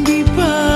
di bawah